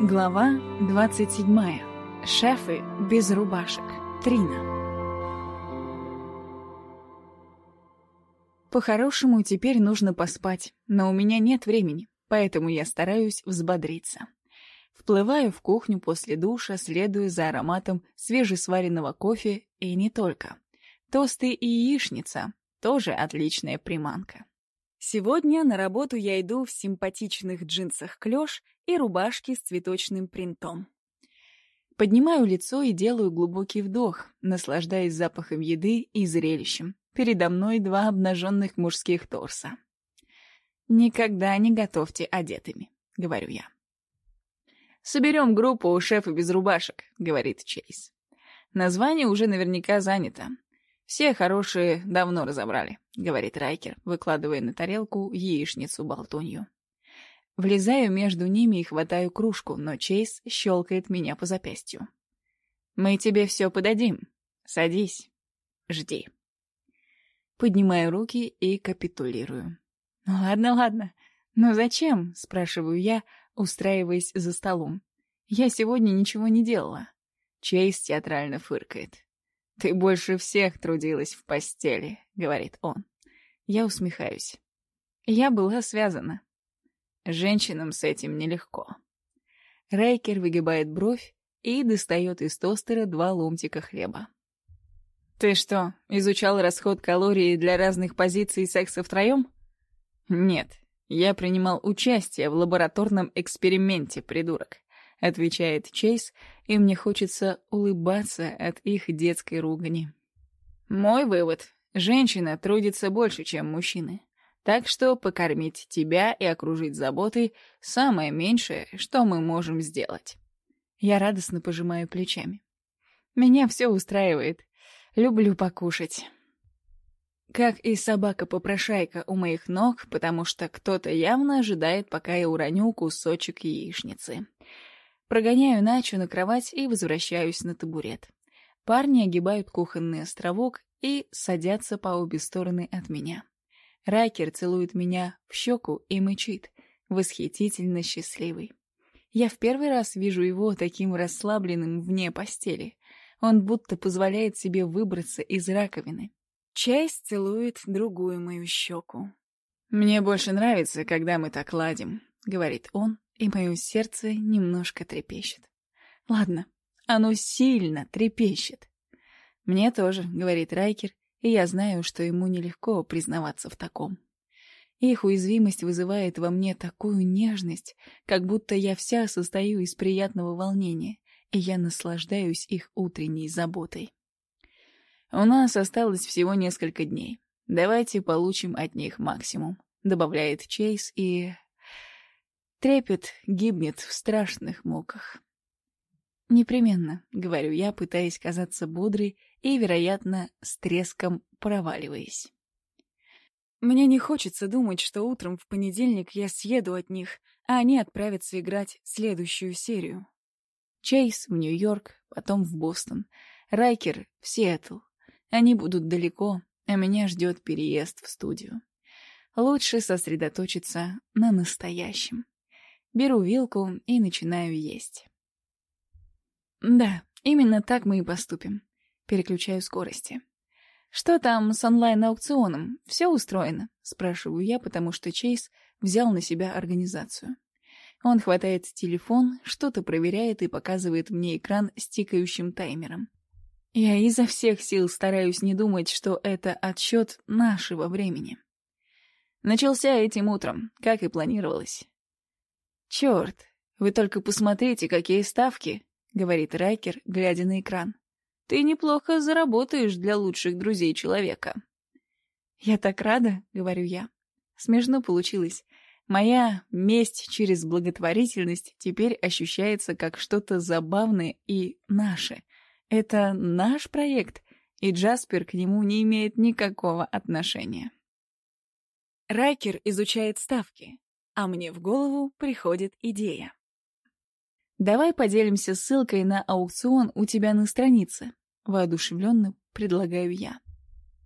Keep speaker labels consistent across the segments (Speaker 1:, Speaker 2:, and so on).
Speaker 1: Глава 27. Шефы без рубашек. Трина. По-хорошему, теперь нужно поспать, но у меня нет времени, поэтому я стараюсь взбодриться. Вплываю в кухню после душа, следуя за ароматом свежесваренного кофе и не только. Тосты и яичница — тоже отличная приманка. Сегодня на работу я иду в симпатичных джинсах клеш и рубашке с цветочным принтом. Поднимаю лицо и делаю глубокий вдох, наслаждаясь запахом еды и зрелищем. Передо мной два обнаженных мужских торса. «Никогда не готовьте одетыми», — говорю я. «Соберем группу у шефа без рубашек», — говорит Чейз. Название уже наверняка занято. «Все хорошие давно разобрали», — говорит Райкер, выкладывая на тарелку яичницу-болтунью. Влезаю между ними и хватаю кружку, но Чейз щелкает меня по запястью. «Мы тебе все подадим. Садись. Жди». Поднимаю руки и капитулирую. «Ну ладно, ладно. Но зачем?» — спрашиваю я, устраиваясь за столом. «Я сегодня ничего не делала». Чейз театрально фыркает. «Ты больше всех трудилась в постели», — говорит он. Я усмехаюсь. Я была связана. Женщинам с этим нелегко. Рейкер выгибает бровь и достает из тостера два ломтика хлеба. «Ты что, изучал расход калорий для разных позиций секса втроем?» «Нет, я принимал участие в лабораторном эксперименте, придурок отвечает Чейз, и мне хочется улыбаться от их детской ругани. Мой вывод. Женщина трудится больше, чем мужчины. Так что покормить тебя и окружить заботой — самое меньшее, что мы можем сделать. Я радостно пожимаю плечами. Меня все устраивает. Люблю покушать. Как и собака-попрошайка у моих ног, потому что кто-то явно ожидает, пока я уроню кусочек яичницы. Прогоняю Начу на кровать и возвращаюсь на табурет. Парни огибают кухонный островок и садятся по обе стороны от меня. Райкер целует меня в щеку и мычит, восхитительно счастливый. Я в первый раз вижу его таким расслабленным вне постели. Он будто позволяет себе выбраться из раковины. Часть целует другую мою щеку. «Мне больше нравится, когда мы так ладим», — говорит он, и мое сердце немножко трепещет. Ладно, оно сильно трепещет. Мне тоже, говорит Райкер, и я знаю, что ему нелегко признаваться в таком. Их уязвимость вызывает во мне такую нежность, как будто я вся состою из приятного волнения, и я наслаждаюсь их утренней заботой. У нас осталось всего несколько дней. Давайте получим от них максимум, добавляет Чейз, и Трепет гибнет в страшных муках. «Непременно», — говорю я, пытаясь казаться бодрой и, вероятно, с треском проваливаясь. Мне не хочется думать, что утром в понедельник я съеду от них, а они отправятся играть следующую серию. Чейз в Нью-Йорк, потом в Бостон, Райкер в Сиэтл. Они будут далеко, а меня ждет переезд в студию. Лучше сосредоточиться на настоящем. Беру вилку и начинаю есть. Да, именно так мы и поступим. Переключаю скорости. «Что там с онлайн-аукционом? Все устроено?» — спрашиваю я, потому что Чейз взял на себя организацию. Он хватает телефон, что-то проверяет и показывает мне экран с тикающим таймером. Я изо всех сил стараюсь не думать, что это отсчет нашего времени. Начался этим утром, как и планировалось. «Черт, вы только посмотрите, какие ставки!» — говорит Райкер, глядя на экран. «Ты неплохо заработаешь для лучших друзей человека». «Я так рада», — говорю я. Смешно получилось. Моя месть через благотворительность теперь ощущается как что-то забавное и наше. Это наш проект, и Джаспер к нему не имеет никакого отношения. Райкер изучает ставки а мне в голову приходит идея. «Давай поделимся ссылкой на аукцион у тебя на странице», — воодушевленно предлагаю я.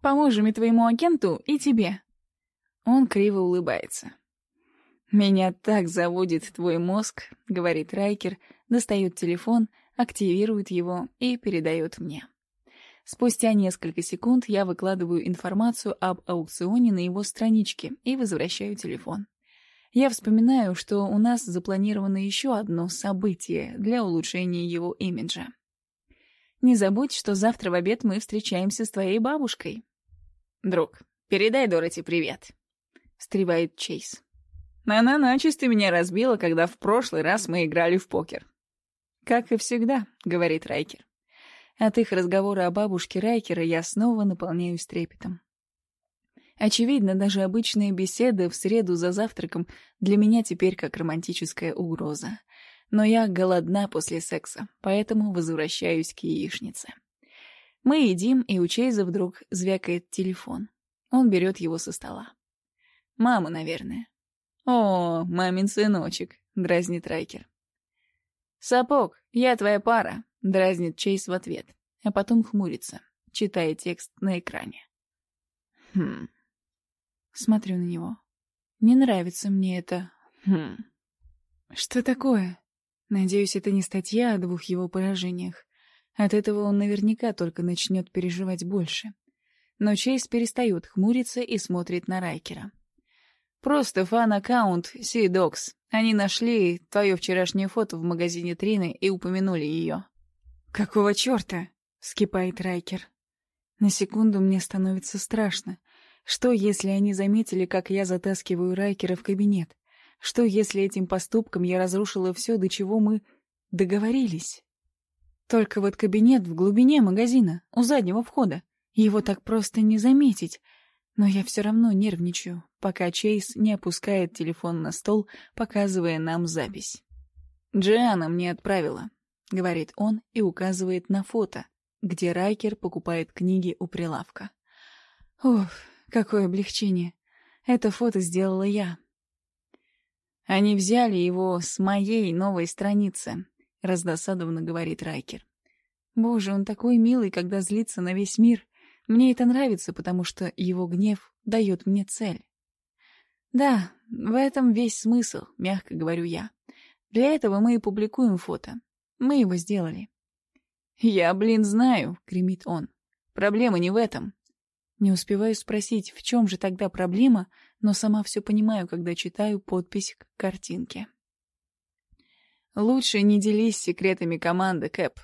Speaker 1: «Поможем и твоему агенту, и тебе». Он криво улыбается. «Меня так заводит твой мозг», — говорит Райкер, достает телефон, активирует его и передает мне. Спустя несколько секунд я выкладываю информацию об аукционе на его страничке и возвращаю телефон. Я вспоминаю, что у нас запланировано еще одно событие для улучшения его имиджа. Не забудь, что завтра в обед мы встречаемся с твоей бабушкой. Друг, передай Дороти привет. Встревает Чейз. Она начисто меня разбила, когда в прошлый раз мы играли в покер. Как и всегда, говорит Райкер. От их разговора о бабушке Райкера я снова наполняюсь трепетом. Очевидно, даже обычная беседа в среду за завтраком для меня теперь как романтическая угроза. Но я голодна после секса, поэтому возвращаюсь к яичнице. Мы едим, и у Чейза вдруг звякает телефон. Он берет его со стола. Мама, наверное. «О, мамин сыночек», — дразнит Райкер. «Сапог, я твоя пара», — дразнит Чейз в ответ, а потом хмурится, читая текст на экране. Хм. Смотрю на него. Не нравится мне это. Хм. Что такое? Надеюсь, это не статья о двух его поражениях. От этого он наверняка только начнет переживать больше. Но Чейз перестает хмуриться и смотрит на Райкера. «Просто фан-аккаунт Sea Они нашли твое вчерашнее фото в магазине Трины и упомянули ее». «Какого черта?» — вскипает Райкер. На секунду мне становится страшно. Что, если они заметили, как я затаскиваю Райкера в кабинет? Что, если этим поступком я разрушила все, до чего мы договорились? Только вот кабинет в глубине магазина, у заднего входа. Его так просто не заметить. Но я все равно нервничаю, пока Чейз не опускает телефон на стол, показывая нам запись. «Джиана мне отправила», — говорит он и указывает на фото, где Райкер покупает книги у прилавка. Ух, Какое облегчение. Это фото сделала я. Они взяли его с моей новой страницы, раздосадованно говорит Райкер. Боже, он такой милый, когда злится на весь мир. Мне это нравится, потому что его гнев дает мне цель. Да, в этом весь смысл, мягко говорю я. Для этого мы и публикуем фото. Мы его сделали. Я, блин, знаю, кремит он. Проблема не в этом. Не успеваю спросить, в чем же тогда проблема, но сама все понимаю, когда читаю подпись к картинке. Лучше не делись секретами команды, Кэп.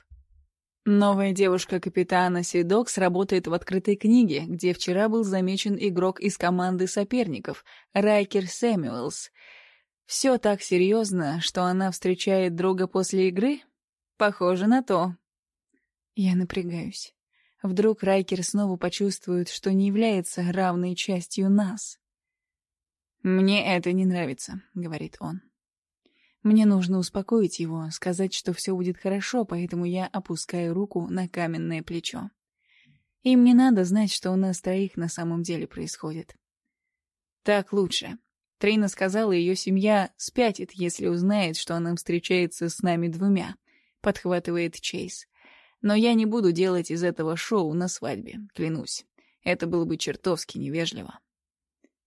Speaker 1: Новая девушка капитана Сидокс работает в открытой книге, где вчера был замечен игрок из команды соперников, Райкер Сэмюэлс. Все так серьезно, что она встречает друга после игры? Похоже на то. Я напрягаюсь. Вдруг Райкер снова почувствует, что не является равной частью нас. «Мне это не нравится», — говорит он. Мне нужно успокоить его, сказать, что все будет хорошо, поэтому я опускаю руку на каменное плечо. Им не надо знать, что у нас троих на самом деле происходит. Так лучше. Трина сказала, ее семья спятит, если узнает, что она встречается с нами двумя, подхватывает Чейз. Но я не буду делать из этого шоу на свадьбе, клянусь. Это было бы чертовски невежливо.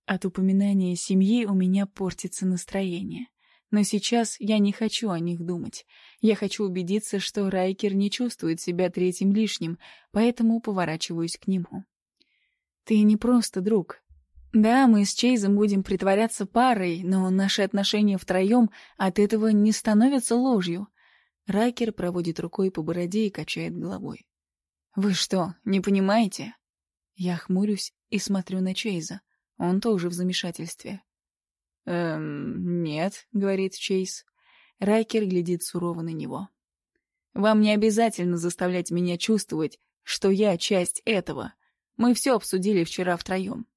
Speaker 1: От упоминания семьи у меня портится настроение. Но сейчас я не хочу о них думать. Я хочу убедиться, что Райкер не чувствует себя третьим лишним, поэтому поворачиваюсь к нему. Ты не просто друг. Да, мы с Чейзом будем притворяться парой, но наши отношения втроем от этого не становятся ложью. Райкер проводит рукой по бороде и качает головой. «Вы что, не понимаете?» Я хмурюсь и смотрю на Чейза. Он тоже в замешательстве. «Эм, нет», — говорит Чейз. Райкер глядит сурово на него. «Вам не обязательно заставлять меня чувствовать, что я часть этого. Мы все обсудили вчера втроем.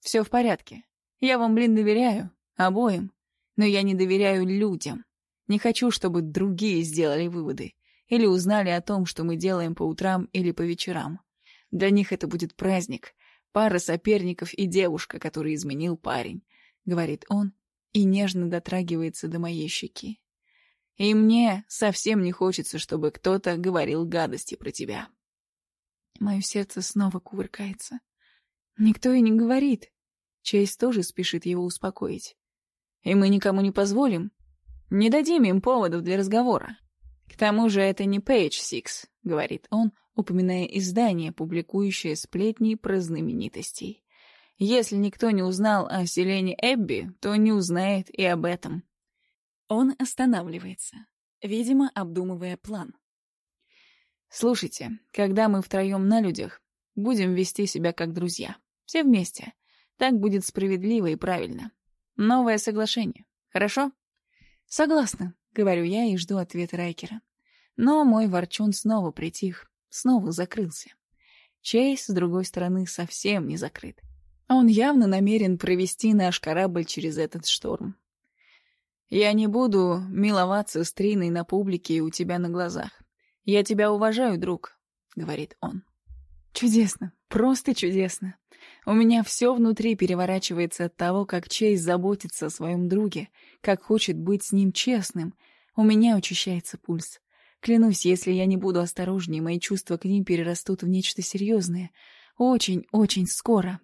Speaker 1: Все в порядке. Я вам, блин, доверяю. Обоим. Но я не доверяю людям. Не хочу, чтобы другие сделали выводы или узнали о том, что мы делаем по утрам или по вечерам. Для них это будет праздник. Пара соперников и девушка, который изменил парень, — говорит он и нежно дотрагивается до моей щеки. И мне совсем не хочется, чтобы кто-то говорил гадости про тебя. Мое сердце снова кувыркается. Никто и не говорит. Чейз тоже спешит его успокоить. И мы никому не позволим. Не дадим им поводов для разговора. К тому же это не Page Six, говорит он, упоминая издание, публикующее сплетни про знаменитостей. Если никто не узнал о селении Эбби, то не узнает и об этом. Он останавливается, видимо, обдумывая план. «Слушайте, когда мы втроем на людях, будем вести себя как друзья. Все вместе. Так будет справедливо и правильно. Новое соглашение. Хорошо?» «Согласна», — говорю я и жду ответа Райкера. Но мой ворчун снова притих, снова закрылся. Чейз, с другой стороны, совсем не закрыт. Он явно намерен провести наш корабль через этот шторм. Я не буду миловаться с Триной на публике и у тебя на глазах. Я тебя уважаю, друг, — говорит он. Чудесно, просто чудесно. У меня все внутри переворачивается от того, как Чейз заботится о своем друге, как хочет быть с ним честным. У меня учащается пульс. Клянусь, если я не буду осторожнее, мои чувства к ним перерастут в нечто серьезное. Очень, очень скоро.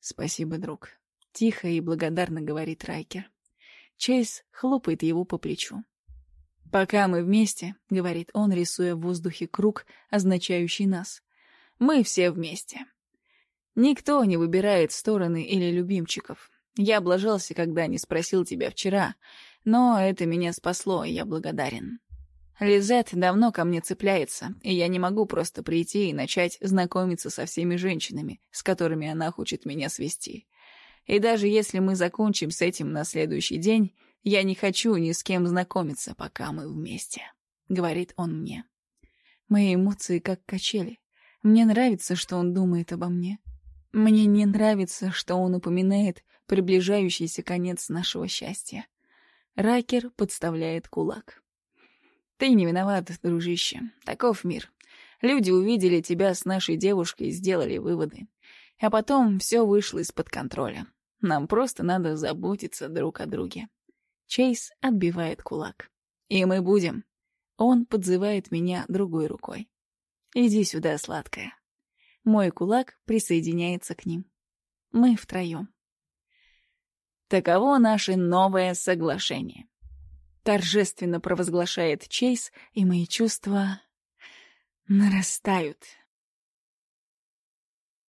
Speaker 1: «Спасибо, друг», — тихо и благодарно говорит Райкер. Чейз хлопает его по плечу. «Пока мы вместе», — говорит он, рисуя в воздухе круг, означающий нас. «Мы все вместе. Никто не выбирает стороны или любимчиков. Я облажался, когда не спросил тебя вчера, но это меня спасло, и я благодарен. Лизет давно ко мне цепляется, и я не могу просто прийти и начать знакомиться со всеми женщинами, с которыми она хочет меня свести. И даже если мы закончим с этим на следующий день, я не хочу ни с кем знакомиться, пока мы вместе», — говорит он мне. Мои эмоции как качели. Мне нравится, что он думает обо мне. Мне не нравится, что он упоминает приближающийся конец нашего счастья. Райкер подставляет кулак. Ты не виноват, дружище. Таков мир. Люди увидели тебя с нашей девушкой и сделали выводы. А потом все вышло из-под контроля. Нам просто надо заботиться друг о друге. Чейз отбивает кулак. И мы будем. Он подзывает меня другой рукой. Иди сюда, сладкая. Мой кулак присоединяется к ним. Мы втроем. Таково наше новое соглашение торжественно провозглашает Чейз, и мои чувства нарастают.